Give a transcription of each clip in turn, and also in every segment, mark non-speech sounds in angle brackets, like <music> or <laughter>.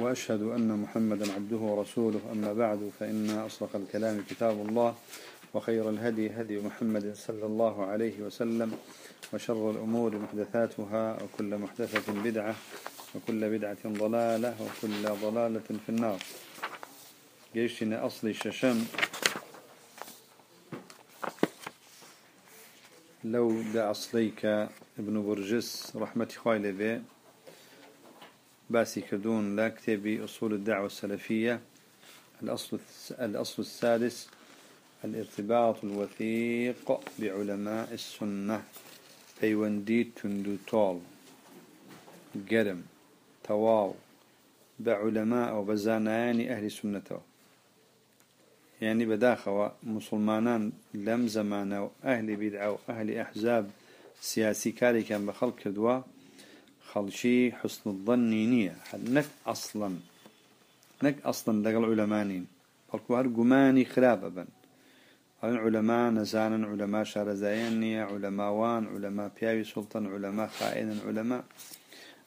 وأشهد أن محمدا عبده ورسوله. أما بعد فإن أصدق الكلام كتاب الله وخير الهدي هدي محمد صلى الله عليه وسلم وشر الأمور محدثاتها وكل محدثة بدعة وكل بدعة ضلالة وكل ضلالة في النار. جيشنا أصلي الششم. لو دا أصليك ابن برجس رحمة خايلة به باسي كدون لا كتابي أصول الدعوة السلفية الأصل, الأصل السادس الارتباط الوثيق بعلماء السنة. پەیوەندی تند و تۆڵ گەرم تەواو بە عولەما ئەو بە زانایانی ئەهلی سنەتەوە یعنی بەداخەوە مسلمانان لەم زەمانە و ئەهلی بیدعا و ئەهلی ئەحزاب سیاسی کارێکیان بە خەڵکی حسن نییە نەک ئەسڵن نەک ئەسڵن لەگەڵ عولەمانین بەڵکو هەر گومانی خراپە بن. هەن علەما نەزانن علەما شارەزایان نییە علەماوان علەما پیاوی سوڵتن علەما خائێنن علەما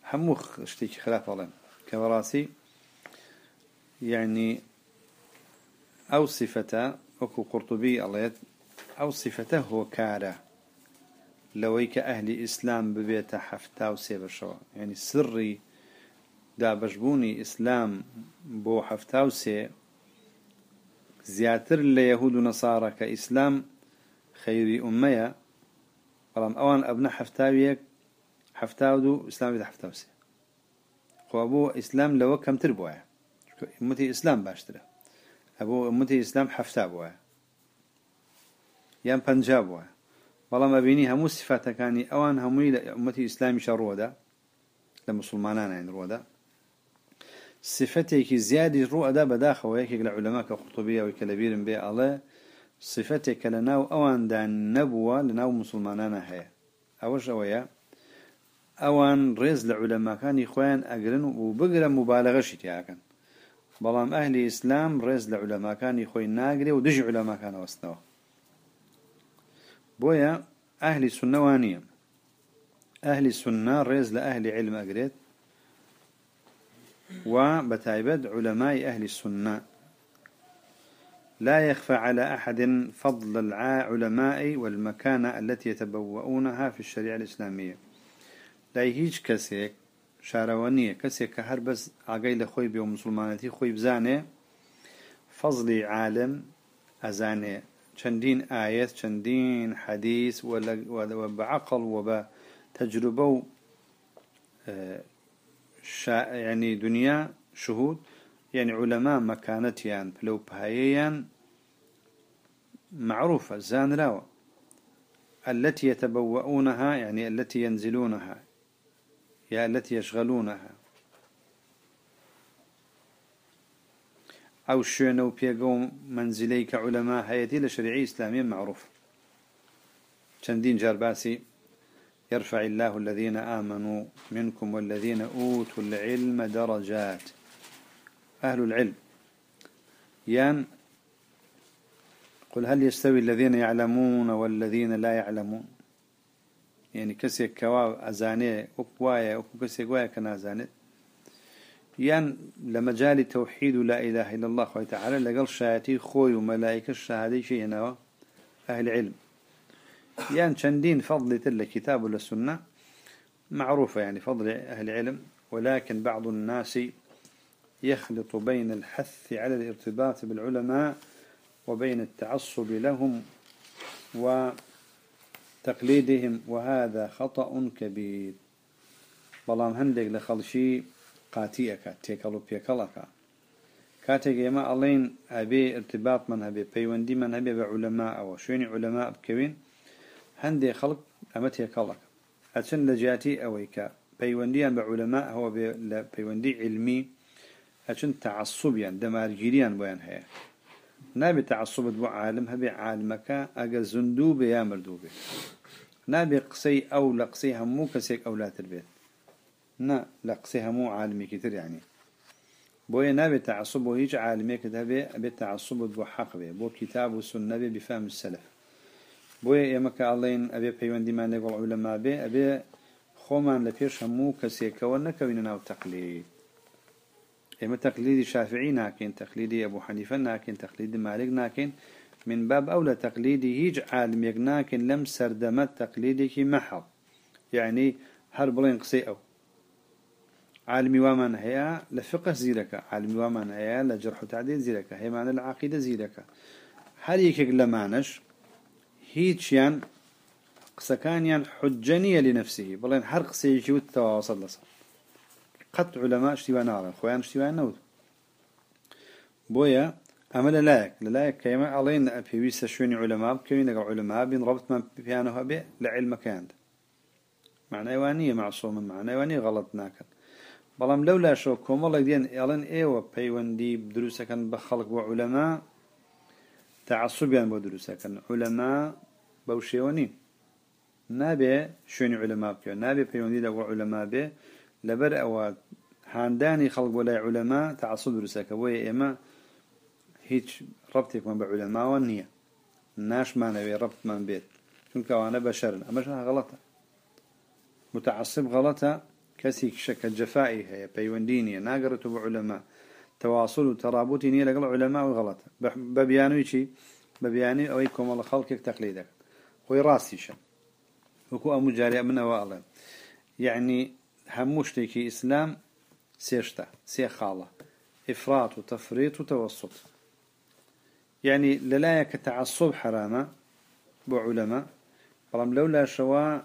هەموو شتێکی خراپ بەڵێن کە بەڕاستی یعنی ئەو سیفەتە وەکو قورتوبی ئەڵێت ئەو سیفەتە هۆکارە. لەوەی کە ئەهلی ئیسلام ببێتە حەفتا و سێ بەشەوە ینی سڕی دابشبوونی ئیسلام بۆ حەفتا و سێ زیاتر لە یەهود و نەسارە کە ئیسلام خەیری ئومەیە بەڵام ئەوان ئەبنە هەفتاویەک هەفتاود و ئیسلامی هەفتاوسێ خوا بۆ ئیسلام لەوە کەمتر بووە ئمەتی ئیسلام باشترە بەڵام ئەبینی هەموو سفاتەکانی ئەوان هەمووی لە ئومەتی ئیسلامیشە ڕۆدا لە مسلمانانیان ڕۆدا صفتێکی زیادی ڕوو ئەدا بەداخەوە یەکێک لە عولەما کە قوتوبیەوەی کە لەبیرم بێ ئەڵێ صفتێک کە لە ناو ئەواندا نەبووە لە ناو مسلمانانە هەیە. ئەوەش ئەوەیە ئەوان ڕێز لە عولەماکانی خۆیان ئەگرن و بگرە مبالغەشی تیاکەن بەڵام ئەهلی ئیسلام ڕێز لە عولەماکانی خۆی ناگرێ و دژی عولەماکان بۆیە ئەهلی سنەوانیە ئەهلی سنە ڕێز لە ئەهلی علم ئەگرێت وبتايبد علماء أهل السنة. لا يخفى على أحد فضل العلماء والمكانة التي يتبوؤونها في الشريعة الإسلامية. لا يهيج كسيك شاروانية كسيك كهر بس عقيل خوي بيو مسلمانتي خوي بزاني فضل عالم أزاني. چندين آيات چندين حديث وبعقل وبتجربة يعني دنيا شهود يعني علماء مكانتيان لو بهايان معروفة زان راوة التي يتبوؤونها يعني التي ينزلونها يا التي يشغلونها. أو شنو بيقوم منزليك علماء هيتي لشريعي إسلامي معروف چندين جرباسي يرفع الله الذين آمنوا منكم والذين أوتوا العلم درجات. أهل العلم. يان قل هل يستوي الذين يعلمون والذين لا يعلمون؟ يعني كسي كواب أزاني أكوايا أكو كسي كوايا كان أزاني. يان لمجال توحيد لا إله إلا الله خوي تعالى لقل شاتي خوي وملائكة الشهادي شيء هنا أهل علم. يعني شندين فضل تل كتاب ولا سنة؟ معروفة يعني فضل أهل العلم ولكن بعض الناس يخلط بين الحث على الارتباط بالعلماء وبين التعصب لهم وتقليدهم وهذا خطأ كبير. بلام هندق لخلشي قاتیەکە تێکەڵ و پێکەڵەکە. کاتێک ئێمە ئەڵێن ئەبێ ارتباط من هەبێ پەیوەندی من هەبێ بە عولەما ئەوە شوێنی عولەما بکەوین هەندێک خەڵک ئەمە تێکەڵەکە. ئەچن لە جیاتی ئەوەی کە پەیوەندیان بە عولەما ئەوە بێ لە پەیوەندی علمی ئەچن تعسوبیان دەمارگیریان بۆیان هەیە. نابێت تعسوبت بۆ عالم هەبێ عالمەکە ئەگە زندوو بێ یا مردوو بێت نابێ قسەی ئەو لە قسەی هەموو کەسێک ئەولاتر بێت. نا لقصي همو عالمي كتير يعني. بويا نابي تعصب وهيج عالمي كتابي أبي تعصب بو حق بي بو كتاب والسنة بفهم السلف. بويا يمك اللين أبي بيوان ما نقول علماء بي أبي خومان لبيش همو كسيك ونكوين ناو تقليد. إما تقليد الشافعي ناكين تقليد أبو حنيفة ناكين تقليد مالك ناكين. من باب أولى تقليدي هيج عالم يقناكن لم سردمت تقليدك محض. يعني هرب لين قصي أو. عالمي ومن هي لفقه زيرك عالمي ومن هي لجرح تعديل زيرك هي معنى العقيدة زيرك هل يكيك لمعنش هيج يعني قسكان يعني حجنية لنفسه. بلين حرق سيجي والتواصل لصر قط علماء اشتوى نارا خوان اشتوى نود. بويا أما للايك للايك كيما علينا في ويسا شوني علماء نقع علماء بين ربط ما بيانوها به لعلم كان معنى ايوانية معصومة معنى ايوانية غلط ناكن بلام لولا شوكم والله دين يالن أيوه بيوندي بدروسا كان بخلق وعلماء تعصبيا بدروسا كان علماء بوشيوني نابي شوني علماء بكيو نابي بيوندي لقوا علماء به لبر أو هانداني خلق ولا علماء تعصب رساك ويا إما هيج ربطك من بعلماء والنية ناش ما نبي ربط من بيت چونك وأنا بشر أما شنها غلطة متعصب غلطة كسي شك الجفائي هي بيوندينية ناقرته بعلماء. تواصل وترابطي نية لقل علماء وغلطة ببيانو يشي ببياني أويكم الله خلقك تقليدك. خوي راسي شن وكو أمو جاري من أوائل يعني هموشتكي إسلام سيشتا سيخالة إفراط وتفريط وتوسط. يعني للايا كتعصب حرامة بعلماء. بلام لولا شوا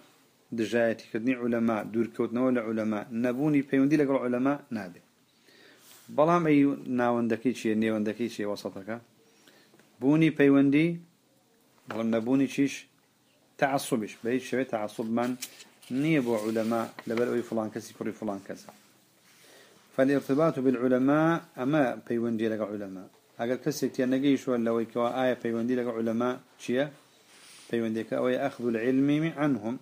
دجايتي كدني علماء دور كوتنا ولا علماء نبوني بيوندي لك العلماء نابي بلام أي ناوندكي شيء نيوندكي شيء وسطك بوني بيوندي بلام نبوني شيش تعصبش بهيش شوية تعصب من نيبو علماء لبلوي فلان كسي كوري فلان كذا فالارتباط بالعلماء أما بيوندي لك علماء أقل كسي تيانجيش ولا ويكوا آية بيوندي لك علماء شيا بيوندي أو أخذ العلم عنهم.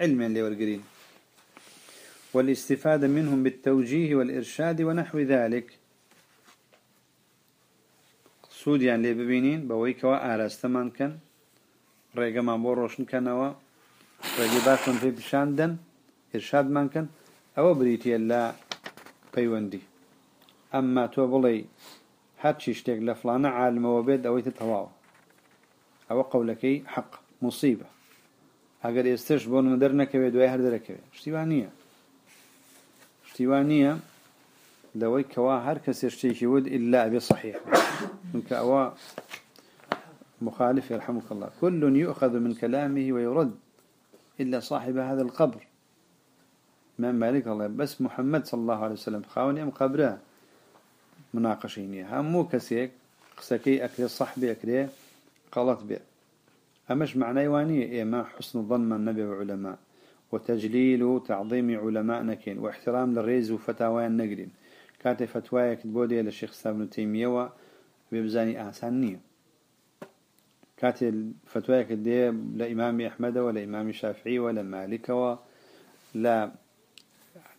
علما لورقرين والاستفادة منهم بالتوجيه والإرشاد ونحو ذلك. سود يعني لببينين بويكوا آلاستمان استمان كان. ريقما بوروشن كانوا ڕێگەی في بشاندن إرشاد من كان. أو بريتي لا بيوندي. أما تو بڵێ هەرچی شتێک لە فلانە عالمەوە بێت ئەوەی تەواوە ئەوە قولەکەی حەق مصیبە ئەگەر ئێستش بۆ من دەرنەکەوێت دوای هەر دەرەکەوێت شتیوان نییە شتیوان نییە لەوەی کەوا هەر کەسێ شتێکی ود إلا أبي صحيح چونکە ئەوە مخالف يرحمك الله. كل يؤخذ من كلامه ويرد إلا صاحب هذا القبر. ما مالك الله. بس محمد صلى الله عليه وسلم خاوني أم قبره مناقشيني همو كسيك قسكي أكري صحبي أكري قالت بي أمش معنى يواني إما حسن الظن من النبي وعلماء وتجليل تعظيم علماء نكين واحترام للريز وفتاوى النقرين كاتي فتوايا كتبودي للشيخ سابن تيمية وبيبزاني أحسانية كاتي الفتوى كدي لإمام أحمد ولا إمام الشافعي ولا مالك ولا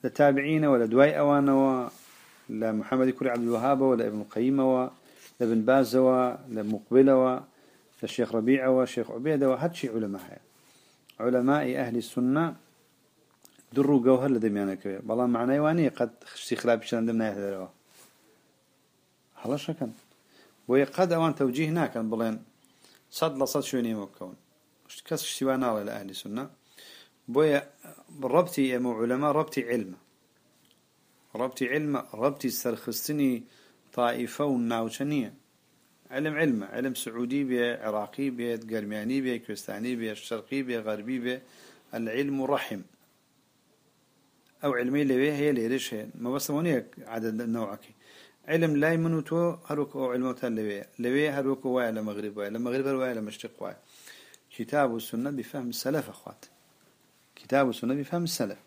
لتابعين ولا دواي أوان ولا محمد كري عبد الوهاب ولا ابن القيم ولا ابن باز ولا مقبلة الشيخ ربيعة والشيخ عبيدة وهاد شيء علماء. علماء أهل السنة دروا جوهر لدميانا كبير بلا معنى يواني قد خشتي خلاب شان دمنا يهدروا هلا شكن ويقد أوان توجيه ناكن بلين. صد لصد شوني مكون. كس اشتوانا على أهل السنة. بويا ربطي يا علماء ربطي علم. ربطي علم ربطي سرخستني طائفة وناوشنية. علم علم علم سعودي بي عراقي بي قرمياني بي كريستاني بي الشرقي بي غربي بي العلم رحم. أو علمي اللي هي اللي ليش هي. ما بس عدد نوعك. علم لا يمنو تو هروك أو علم لوي لوي هروك واي لمغرب واي لمغرب واي لمشرق واي كتاب والسنة بفهم السلف أخوات. كتاب والسنة بفهم السلف.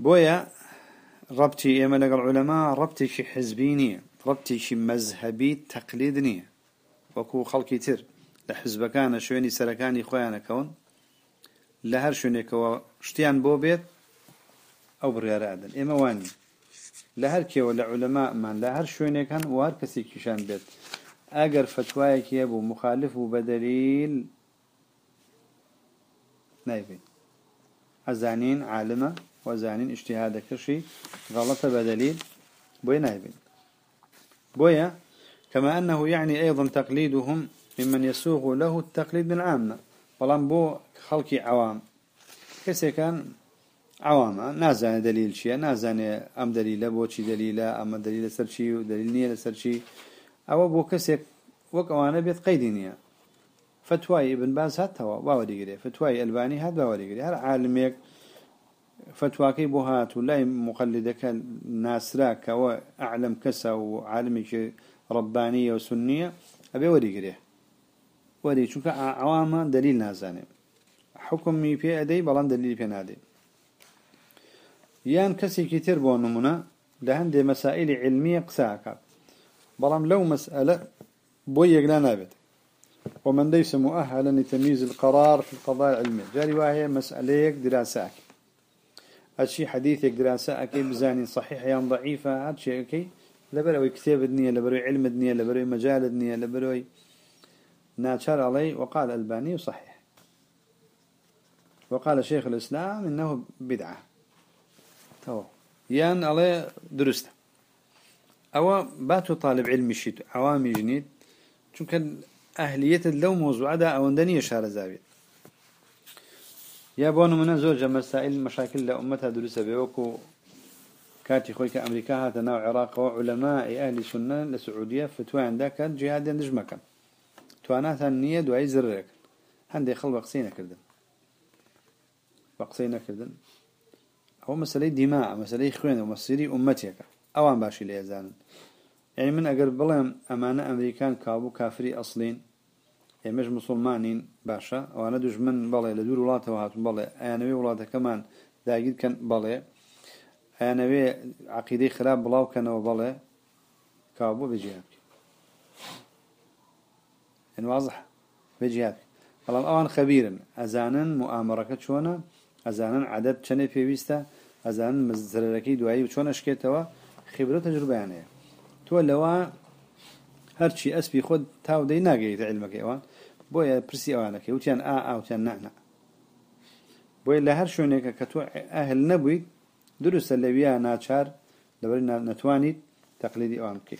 بويا ربطي إما لقى العلماء ربطي شي حزبينية ڕەتێکی مەزهبی تەقلید نییە. وەکوو خەڵکی تر لە حزبەکانە شوێنی سەرەکانی خۆیانەکەون لە هەر شوێنێکەوە شتیان بۆ بێت ئەو بڕیارادن ئێمە وانی لە هەر کێوە لە عولەمامان لە هەر شوێنێکان وار کەسێکیشان بێت. ئەگەر فتوایەکی هەبوو مخالف و بەدەلیل نایبێت. ئەزانین عالمە وەزانین ئیشتیهادەکەشی غەڵەتە بەدەلیل بۆی نایبێت. بويا كما أنه يعني أيضا تقليدهم ممن يسوغ له التقليد من عامة بلان بو خلقي عوام. كسي كان عوام. نازانێ دليل چیە نازانێ أم دليل بو شي دليل أم دليل سر شي ودليل نية لسر شي. أو بو كسي وكوانا بيت قيدينيا فتواي ابن باز هات هوا باوري فتواي ألباني هات باوري قري. هر عالميك فتواكي بو هات ولا مقلدك ناسراك وأعلم كسا وعالمك ربانية وسنية. أبي وري قري وري شوك عوامة دليل نازاني. حكمي في أدي بلان دليل في نادي. يان كسي كتير بونمنا لهندي مسائل علمية قساكات بلان لو مسألة بويق لا نابت ومن ليس مؤهلا لتمييز القرار في القضايا العلمية جاري وهي مسألة دراساك هادشي حديثك دراساك بزاني صحيح يان ضعيفة هادشي كي لبروي كتاب الدنيا لبروي علم الدنيا لبروي مجال الدنيا لبروي ناتشار علي وقال الباني صحيح. وقال شيخ الإسلام إنه بدعة. تو. يان علي درسته. أو باتو طالب علم شيت عوامي جنيد كان أهلية لو موضوع أو دنيا شهر زاوية. يا بونو من زوجة مسائل مشاكل لأمتها درسة بيوكو. كاتي خويك أمريكا هذا نوع عراق وعلماء أهل سنة لسعودية فتوى عندك جهاد نجمك. توانات النية دعي زرك. هندي خل بقصينا كردن. بە قسەیان نەکردن. ئەوە مسألة دماء مسألة خوێن ومسيري أمتك أوان باشي ليزانن يعني من أجر بلهم أمانة أمريكان كابو كافري أصلين. ئێمەش مسلمانین باشە. ئەوانە دوژمن بەڵێ لە دوور وڵاتەوە هاتون بڵێ ئەیانەوەی وڵاتەکەمان داگیرکەن بەڵێ؟ ئەیانەوێ عقیدەی خراپ بڵاوکەنەوە بەڵێ کابوو بەجیاب واضح؟ بەجیاب بەڵام ئەوان خەبیرن. ئەزانن موامەڕەکە چۆنە؟ ئەزانن عادەت چەندێ پێویستە؟ ئەزانن مزرەکەی دوایی چۆنە شکێتەوە؟ خیبرە تەجربیانەیە تۆ لەوە هرشي أسبي خود تاو دي ناقيت علمك إيوان بويا برسي أوانك وتيان آ آ وتيان نعنا بويا لهر شونيك كتو أهل نبوي درس اللي بيها ناتشار لبرنا نتواني تقليدي أوانك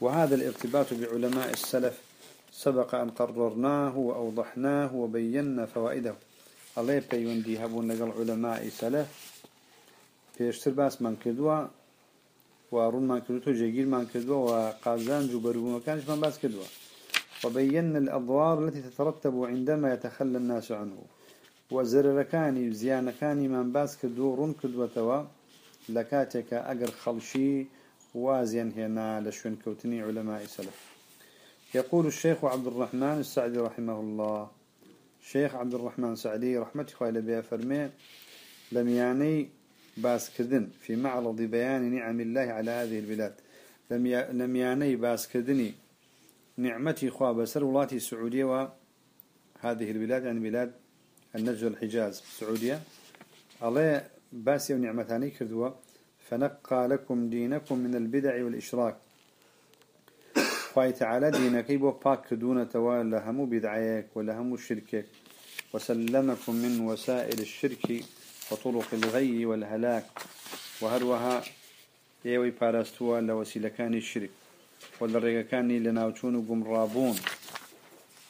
وهذا الارتباط بعلماء السلف. سبق أن قررناه وأوضحناه وبينا فوائده. ئەڵێ پەیوەندی هەبوون لەگەڵ علماء سلف. في باس من كدوا و ڕوون کردووەتەوە من كدوا و قازانجەکانیش من باس كدوا وبينا الأضرار التي تترتب عندما يتخلى الناس عنه. وزرركاني كاني من باس كدوا ڕوون کردووەتەوە لكاتك ئەگەر خەڵکی وازیان هێنا لشون كوتني علماء سلف يقول الشيخ عبد الرحمن السعدي رحمه الله. الشيخ عبد الرحمن السعدي رحمة الله بها فرمي لم يعني باس كردن في معرض بيان نعم الله على هذه البلاد. لم لم باس كردني نعمتي خوا بسر ولاتي السعودية وهذه البلاد يعني بلاد النجد والحجاز السعودية ئەڵێ باسی ئەو نعمتانەی کردووە فنقى لكم دينكم من البدع والإشراك خوای تعالى دینەکەی بۆ پاک کردوونەتەوە لە لهم بدعيك ولهم شركك وسلمكم من وسائل الشرك وطرق الغي والهلاك وهروها يوي باراستوا لوسيلة كان الشرك والرقا كان لەناوچوون قمرابون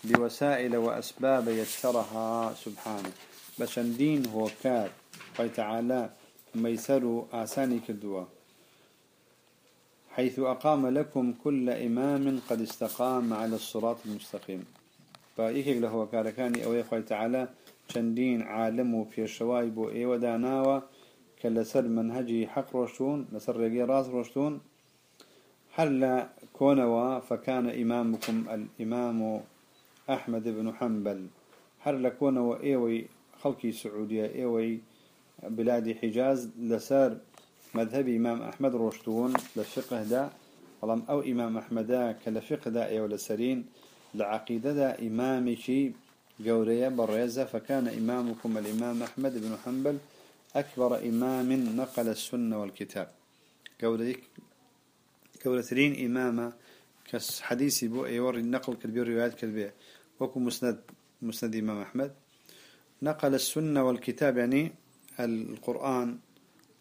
بوسائل وأسباب يسرها سبحانه. بس دين هو كاد وتعالى ميسر آساني كدوا حيث أقام لكم كل إمام قد استقام على الصراط المستقيم. فإيكيك له كاركاني أو يخوي تعالى چەندین عالم و پێشەوای بۆ ئێوە داناوە کە لەسەر منهجی حەق ڕۆشتون لەسەر ڕێگەی ڕاست ڕۆشتون هەر لە کۆنەوە فەکانە ئیمامکم ئەحمد بن هەر لە کۆنەوە ئێوەی خەڵکی سعودیە ئێوەی بلادی حیجاز لەسەر مذهبی ئیمام ئەحمد ڕۆشتون لە فقهدا بلام أو إمام أحمد كالفقه دا ولا سرين لعقيدة دا إمامي قورية بريزة فكان إمامكم الإمام أحمد بن حنبل أكبر إمام نقل السنة والكتاب. قولتك قولتين إمامة كس حديثي بو أيور النقل كالبير روايات كالبيع وكو مسند مسند إمام أحمد. نقل السنة والكتاب يعني القرآن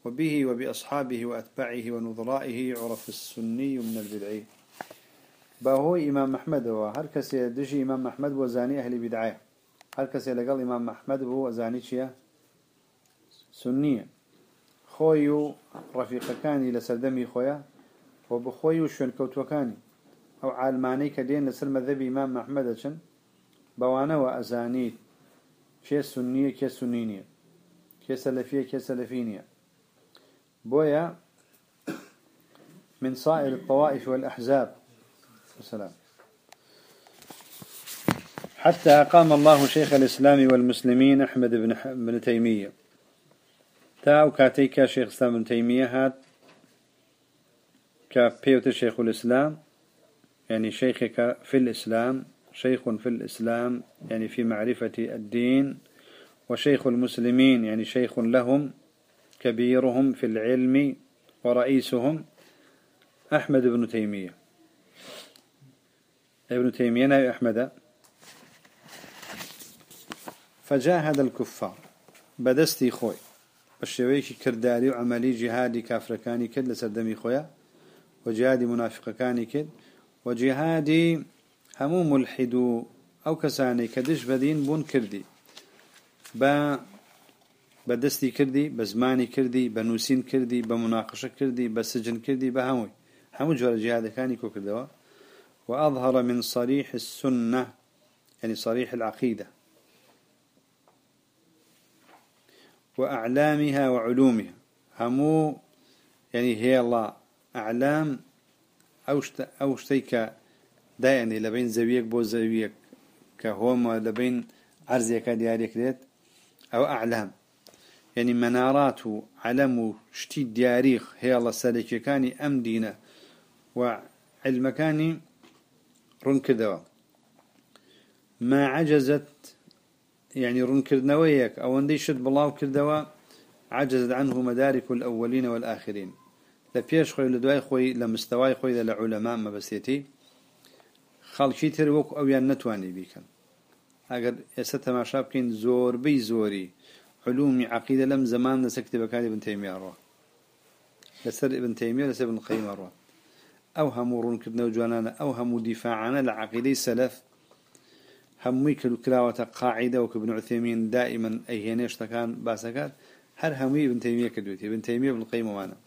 وبه وبأصحابه وأتباعه ونظرائه يعرف السني من البدعي. باهو إمام أحمد هو هل كسي دجي إمام أحمد وزاني أهل بدعي هل كسي لقال إمام أحمد هو زاني شيا سنية خويو رفيق كاني لسردمي خويا وبخويو شون كوتوكاني أو عالماني كدين لسر مذهب إمام أحمد شن بوانا وأزانيت كي سنية كي سنينية كي سلفية كي سلفينية بويا من صائر الطوائف والأحزاب. والسلام حتى أقام الله شيخ الإسلام والمسلمين أحمد بن, بن تيمية. تاو كاتيكا شيخ الإسلام بن تيمية هات كبيوت شيخ الإسلام يعني شيخك في الإسلام شيخ في الإسلام يعني في معرفة الدين وشيخ المسلمين يعني شيخ لهم كبيرهم في العلم ورئيسهم أحمد بن تيمية. ابن تيمية أحمد. فجاهد الكفار. بدستي خوي الشويك كرداري وعملي جهادي كافركاني كد لسردمي خويا وجهادي منافقكاني كد وجهادي همو ملحدو أو كساني كدش بدين بون كردي با بدستي كردي بزماني كردي بنوسين كردي بمناقشة كردي بسجن كردي بهموي همو جوال جهاد كاني كو كردوا وأظهر من صريح السنة يعني صريح العقيدة وأعلامها وعلومها. همو يعني هي الله أعلام أوشت أوشتيك دايني لبين زويك بو زويك كهوما لبين عرزيك دياريك ديت أو أعلام. يعني منارات علم شتي دياريخ هي الله سالك كاني أم دينا وعلمكاني رنكدوا ما عجزت يعني ڕوونکردنەوە یەک. ئەوەندەی شت بڵاو کردەوە عجزت عنه مدارك الأولين والآخرين لە پێش خۆی لە دوای خۆی لە مستەوای خۆی لە لە عولەما مەبەستێتی. خەڵکی تر وەک ئەویان نتوانانی بیکەن. ئەگەر ئێستا تەماشا بکەین زۆربەی زۆری. علومی عقیدە لەم زمان لەسەر کتێبەکانی بن تەیمیاڕۆ لەسەر بن تەیمیا لەسەر بن قەیمەڕۆ ئەو هەموو ڕوونکردنەوە جوانانە ئەو هەموو دیفاعانە لە عقیدەی سەلف همي كلو كلاوة قاعدة وكابن عثيمين دائما أي هنيش تكان باسكات هر همي ابن تيمية كدوتي ابن تيمية ابن القيم وأنا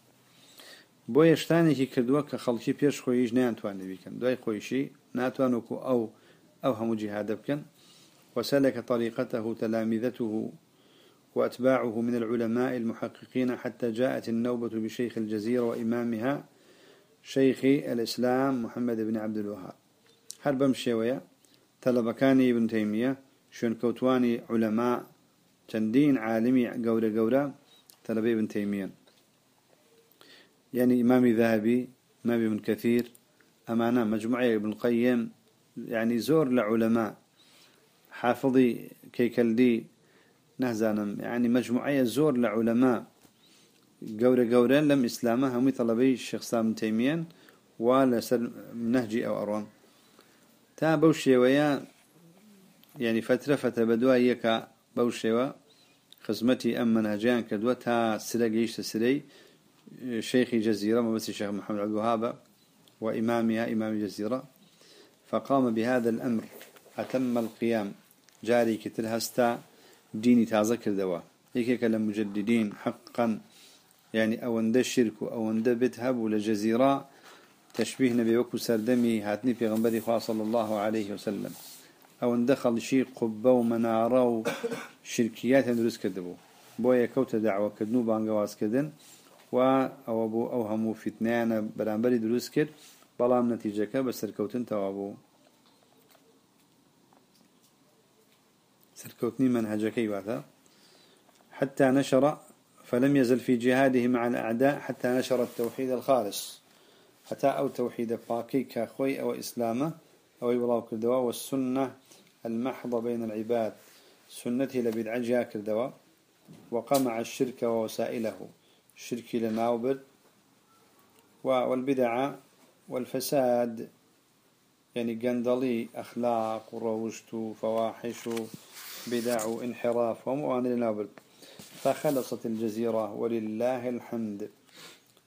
بۆ یشتانێکی کردووە کە خەڵکی پێش خۆیش نیانتوانێ بیکەن. دوای خۆیشی ناتوانوکو أو أو هم جهاد بكن وسلك طريقته تلامذته وأتباعه من العلماء المحققين حتى جاءت النوبة بشيخ الجزيرة وإمامها شيخ الإسلام محمد بن عبد الوهاب. حرب مشيوية طلبكاني ابن تيمية شون كوتواني علماء تندين عالمي قورة قورة طلبي ابن تيمية. يعني إمام ذهبي إمام ابن كثير أمانة مجموعة ابن القيم يعني زور لعلماء. حافظي كيكلدي نهزانم يعني مجموعة زور لعلماء. قورة قورين لم إسلامه هم طلبي الشيخ سام تيميا ولا نهجي أو أروان. تا بوشي ويا يعني فترة فتبدوا يكا بوشي خزمتي أم منهجان كدوة تا سرقيش سري شيخ جزيرة ما بس الشيخ محمد عبد الوهاب وإمامها إمام جزيرة فقام بهذا الأمر أتم القيام جاري كتل هستا ديني تازكر دوا هيك كلام مجددين حقا يعني أوند الشرك أوند بتهب ولا جزيرة تشبيه نبي وكو سردمي هاتني في غنبري صلى الله عليه وسلم. أو دخل شيء قبة ومنارة وشركيات ندرس كدبو بويا كوت دعوة كدنو بانقواز كدن و أو ابو أو همو فتنان برانبري دروس كر بلام نتيجة بسركوتن توابو. سركوتني منهجك واثا حتى نشر فلم يزل في جهاده مع الأعداء حتى نشر التوحيد الخالص. حتى أو توحيد باقي كخوي أو إسلامه أو يولاو كردوا والسنة المحضة بين العباد. سنته لبدعة كردوا وقمع الشرك ووسائله. الشرك لناوبر والبدعة والفساد. يعني قندلي أخلاق وروشت وفواحش بدع وانحراف ومؤان لناوبر فخلصت الجزيرة ولله الحمد.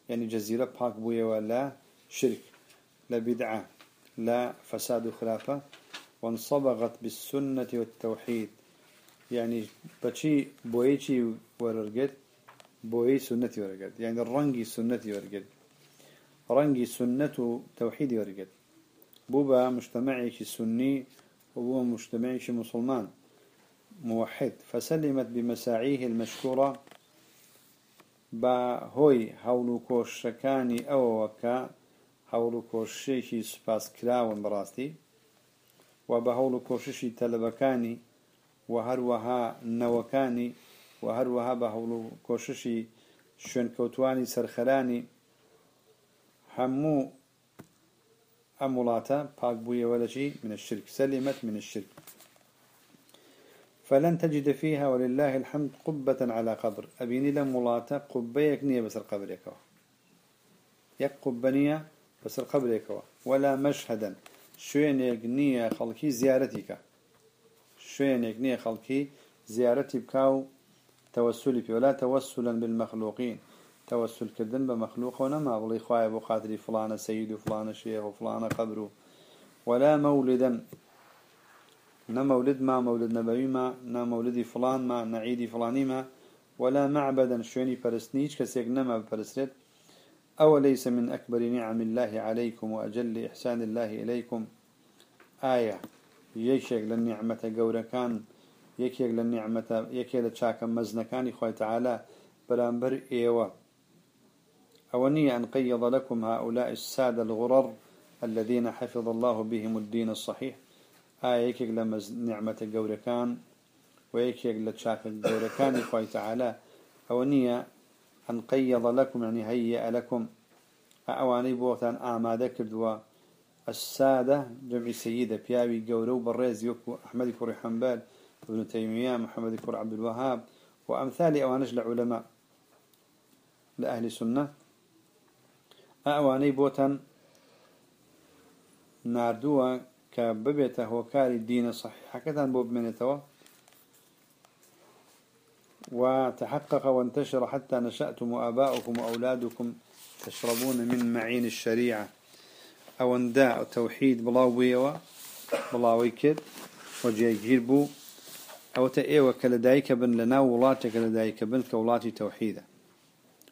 يعني جزيرة باك بويا ولا شرك لا بدعة لا فساد خلافة وانصبغت بالسنة والتوحيد. يعني بشي بويشي ورقد بوي سنة ورقد يعني الرنجي سنة ورقد رنجي سنة توحيد ورقد بوبا مجتمعي سني وبوبا مجتمعي مسلمان. موحد. فسلمت بمساعيه المشكورة. با هوي هولو كوشكاني أو وكا هولو كوشيشي سباس كراون براستي وبا هولو كوشيشي تلبكاني وهروها نوكاني وهروها با هولو كوشيشي شون كوتواني سرخراني همو أمولاتا باك بويا ولا شيء من الشرك. سلمت من الشرك. فلن تجد فيها ولله الحمد قبة على قبر. أبيني لمولاتا قبة يكنية بس القبر يكوا يك بس بەسەر قبلێکەوە. وەلا مەشهدەن شوێنێک نییە خەڵکی زیارەتیکە. شوێنێک نییە خەڵکی زیارەتی بکە و تەوەسولی پێوەلا تەوەسولەن بالمەخلوقین. تەوەسولکردن بە مەخلوقەوە نەما. بڵی خوایە بۆ خاتری فلانە سەید و فلانە شێخ و فلانە قبر و وەلا مەولدەن نەمەولد ما مەولد نەبەویمە نامەولدی فلانمە نەعیدی فلانیمە وەلا مەعبەدەن شوێنی پەرستنی. هیچ کەسێک نەمە بپەرسرێت أو ليس من أكبر نعم الله عليكم وأجل إحسان الله إليكم؟ آية. يكيك للنعمة قوركان يكيك للنعمة يكيك لتشاك مزنكان. إخوة تعالى برامبر إيوه. أوني أن قيض لكم هؤلاء السادة الغرر الذين حفظ الله بهم الدين الصحيح. آيكك لما نعمة جوركان ويكيك لتشاك جوركان إخوة تعالى أونية أن قيض لكم يعني هيئ لكم. أواني بوغتان أعماد كردوا. السادة جمع سيدة بياوي جورو بريز يوكو أحمد كوري حنبال ابن تيمية محمد كور عبد الوهاب. وأمثال أوانش لعلماء لأهل السنة. أواني بوتان ناردوا كببيته هوكاري الدين صحيح كذا بوب من يتوا وتحقق وانتشر حتى نشأتم وآباؤكم وأولادكم تشربون من معين الشريعة. أو انداء توحيد بلاوي كد وجيجير بو أو تأيوة كلدايك بن لنا ولاتك كلدايك بن كولاتي توحيدا.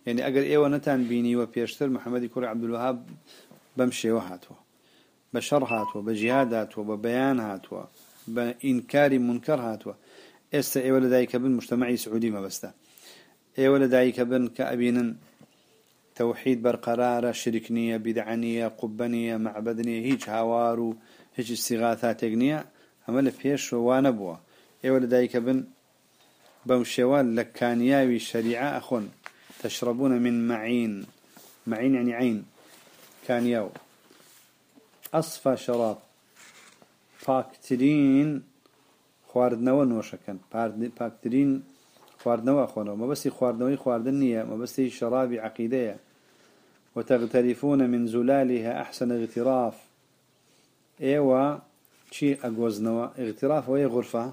يعني أجر إيوة نتان بيني وبيشتر محمد كوري عبد الوهاب بمشي وهاتوا. بشر هاتوا بجهاد هاتوا ببيان هاتوا بإنكار منكر هاتوا. استا اي ولدايك بن مجتمعي سعودي ما بستا. اي ولدايك بن كأبين توحيد برقرارة شركنية بدعنية قبنية معبدنية هيج هاوارو هيج استغاثات اغنية أما لفيش وأنا بوا اي ولدايك بن بمشوال لكانياوي الشريعة أخون تشربون من معين معين يعني عين كانياو أصفى شراب. پاکترین خواردنەوە نۆشەکەن پاکترین خواردنەوە خۆنەوە. مەبەستی خواردنەوەی خواردن نییە. مەبەستی شەرابی عقیدەیە. وتغترفون من زلالها أحسن اغتراف. ايوا چی ئەگۆزنەوە؟ اغتراف وهي غرفة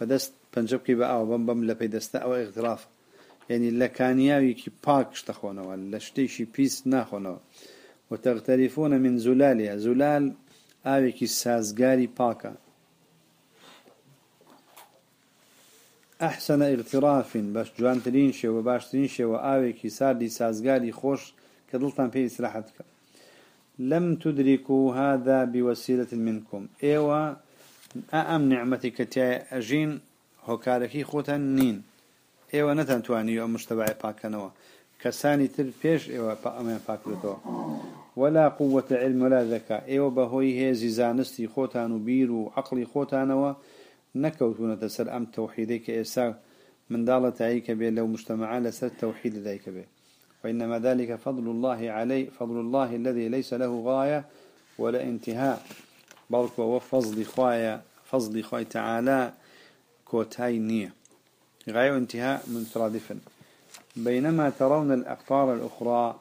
بدست پنجبكي بقى بم بم لبي دستا أو اغتراف. يعني لكانياوي كي باك شتخونوا لشتيشي بيس ناخونوا وتغترفون من زلالها زلال آوێکی سازگاری پاکە. ئەحسەنە ئیغتیرافین بەش جوانترین شێوە باشترین شێوە ئاوێکی ساردی سازگاری خۆش کە دڵتان پێی سراحەت کرد لەم تودریک و هادا بیوەسیرەت منکم ئێوە ئەم نعممەتی کەتیای ئەژین هۆکارەکەی خۆتان نین. ئێوە نەتانتوانی ئەو مشتبای پاکەنەوە. کەسانی تر پێش ئێوە ئەمە پاکرێتەوە. وەلا قووەتە علمەلا دەکا ئێوە بەهۆی هێزی زانستی خۆتان و بیر و عقلی خۆتانەوە. نكوتون تسر أم توحيديك ايسا من دالة عيك بي لو مجتمعا لسر توحيد ذيك بي. وإنما ذلك فضل الله عليه فضل الله الذي ليس له غاية ولا انتهاء. بل هو فضل خوايا فضل خواي تعالى كوتاي نية. غاية وانتهاء مترادفا بينما ترون الأقطار الأخرى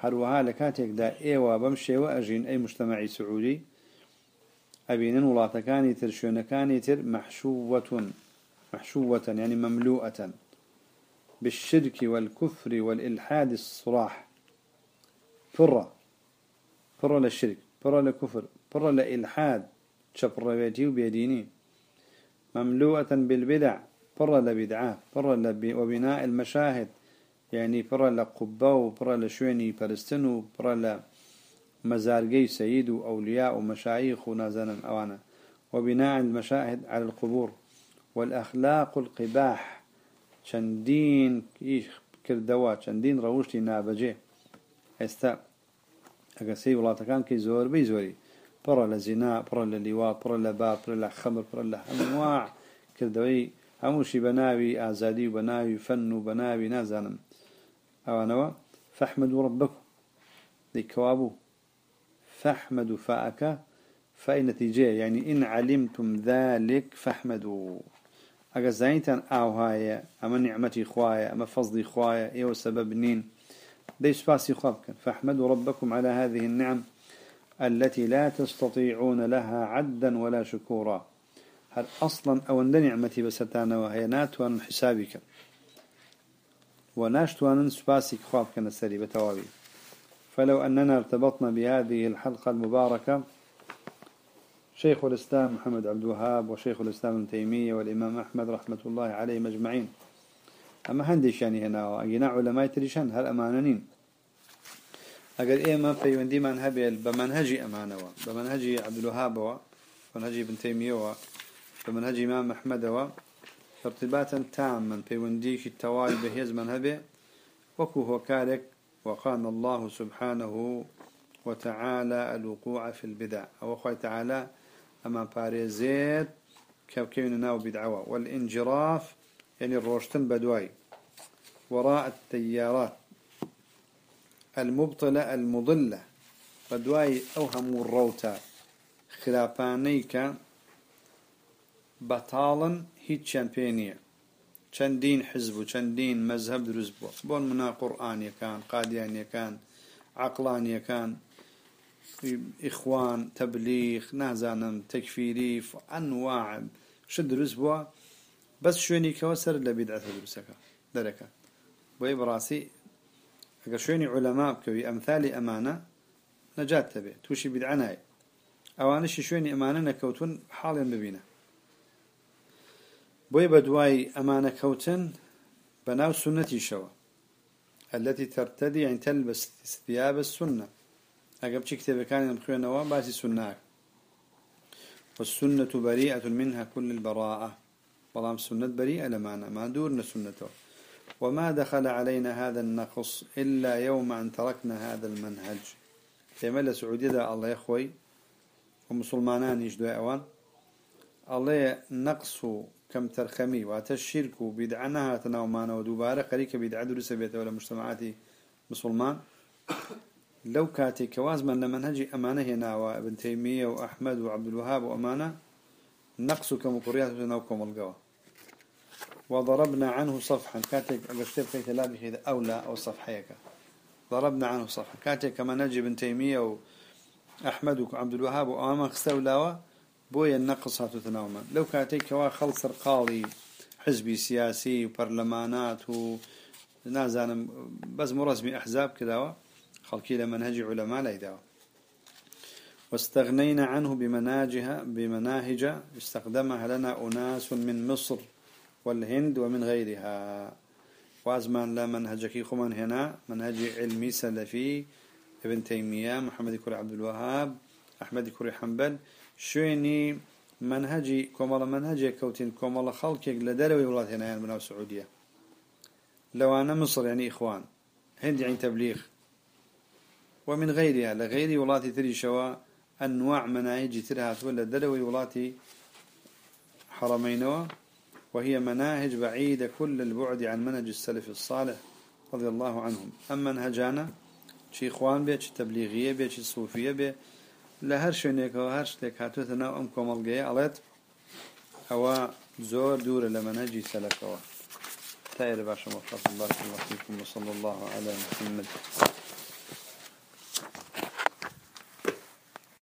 هروها لكاتك دا إيوا بمشي وأجين أي مجتمعي سعودي؟ أبينن ولاتكاني تر شونكاني تر محشوة محشوة يعني مملوءة. بالشرك والكفر والإلحاد الصراح. فرة. فرة للشرك فرة للكفر فرة للإلحاد شفر بيتي وبيديني. مملوءة بالبدع فرة لبدعة فرة وبناء المشاهد. يعني فرة لقبة وفرة لشويني فلسطين مەزارگەی سەید و ئەولیا و مەشایخ و نازانن ئەوانە. وبناء المشاهد على القبور والأخلاق القباح. چەندین کردەوە چەندین ڕەوشتی نابەجێ. ئێستا ئەگە سی وڵاتەکان کەی زۆربەی زۆری. پڕە لە زینا پڕە لە لیوا پڕە لە با پڕە لە خەمر پڕە لە هەموا کردەوەی هەمووشی بە ناوی ئازادی و بە ناوی فەن و بە ناوی نازانم. ئەوانەوە فەحمد و ڕبک دیکەوا بوو فاحمدوا فاءك فأي نتيجة؟ يعني إن علمتم ذلك فاحمدوا. أجا زينتان أو هاي أما نعمتي خوايا أما فضلي خوايا إيه سبب نين. ديش باسي خوابك فاحمدوا ربكم على هذه النعم التي لا تستطيعون لها عدا ولا شكورا. هل أصلا أو أن نعمتي بستانا وهي ناتوان حسابك وناشتوان سباسي خوابك نسري بتوابي فلو أننا ارتبطنا بهذه الحلقة المباركة شيخ الإسلام محمد عبد الوهاب وشيخ الإسلام ابن تيمية والإمام أحمد رحمة الله عليه مجمعين أما هندش يعني هنا وأجينا علماء تريشان هل أماننين أقل إيه ما في وندي منهج بمنهجي أمانة بمنهجي عبد الوهاب ومنهجي ابن تيمية ومنهجي إمام أحمد ارتباطا تاما في ونديك التوالي بهيز منهبه وكو هو كارك وقال الله سبحانه وتعالى الوقوع في البدع. أو أخوة تعالى أما باريزيت كيف ناو بدعوة. والانجراف يعني الروشتن بدواي. وراء التيارات. المبطلة المضلة. بدواي أوهم الروتا. خلافانيك. بطالا هيت شامبينيا چندين حزب وچندين مذهب دروز بو بون منا قرآن كان قاديان كان عقلان كان إخوان تبليغ نازانم تكفيري أنواع شد رزبوا بس شويني كوسر لبدعة درسك دركا بوي براسي أقا شويني علماء بكوي أمثال أمانة نجاة تبي توشي بدعناي أوانش شويني أمانة نكوتون حاليا ببينا بوي بدواي أمانة كوتن بناو سنتي شوا التي ترتدي يعني تلبس ثياب السنة. أقب كتاب كان بخيرنا باسي سناك والسنة بريئة منها كل البراءة. والله السنة بريئة لمعنى ما دورنا سنته وما دخل علينا هذا النقص إلا يوم أن تركنا هذا المنهج. تمل سعودية الله يخوي ومسلمانان يجدوا أوان الله نقص كم ترخمي واتشرك بدعنها تناومانا ودوبارة قريك بدعة درس بيته ولا مجتمعاتي مسلمان. <coughs> لو كاتي كوازما لمنهج أمانة هنا وابن تيمية وأحمد وعبد الوهاب وأمانة نقص كمقريات ونوكم القوى. وضربنا عنه صفحا. كاتك أقشتب في تلابي إذا أولى أو صفحيك. ضربنا عنه صفحا. كاتك كما نجي ابن تيمية وأحمد وعبد الوهاب وأمامة خستولاوا بويا النقص هاتو تناوما لو كاتي كوا خلص القاضي حزبي سياسي وبرلمانات ونازانا بس مرسمي أحزاب كذا خلقي لمنهج علماء لا واستغنينا عنه بمناجها بمناهج استخدمها لنا أناس من مصر والهند ومن غيرها. وأزمان لا منهجك خمان هنا منهج علمي سلفي ابن تيمية محمد كوري عبد الوهاب أحمد كوري حنبل. شويني منهجي كومال منهجي كوتين كومال خلقك لدروي هنا يعني من السعودية لو أنا مصر يعني إخوان هند يعني تبليغ ومن غيرها لغير ولاتي تري شوا أنواع مناهج ترها تولى دلوي ولاتي حرمينوا وهي مناهج بعيدة كل البعد عن منهج السلف الصالح رضي الله عنهم. أما منهجانا شي إخوان بي شي تبليغية بي شي صوفية لە هەر شوێنێکەوە هەر شتێک هاتوێتە ناو ئەم کۆمەڵگەیە ئەڵێت ئەوە زۆر دوورە لە مەنهەجی سەلەفەوە. تایر باشە مەفەڵ بارك الله فيكم وصلى الله على محمد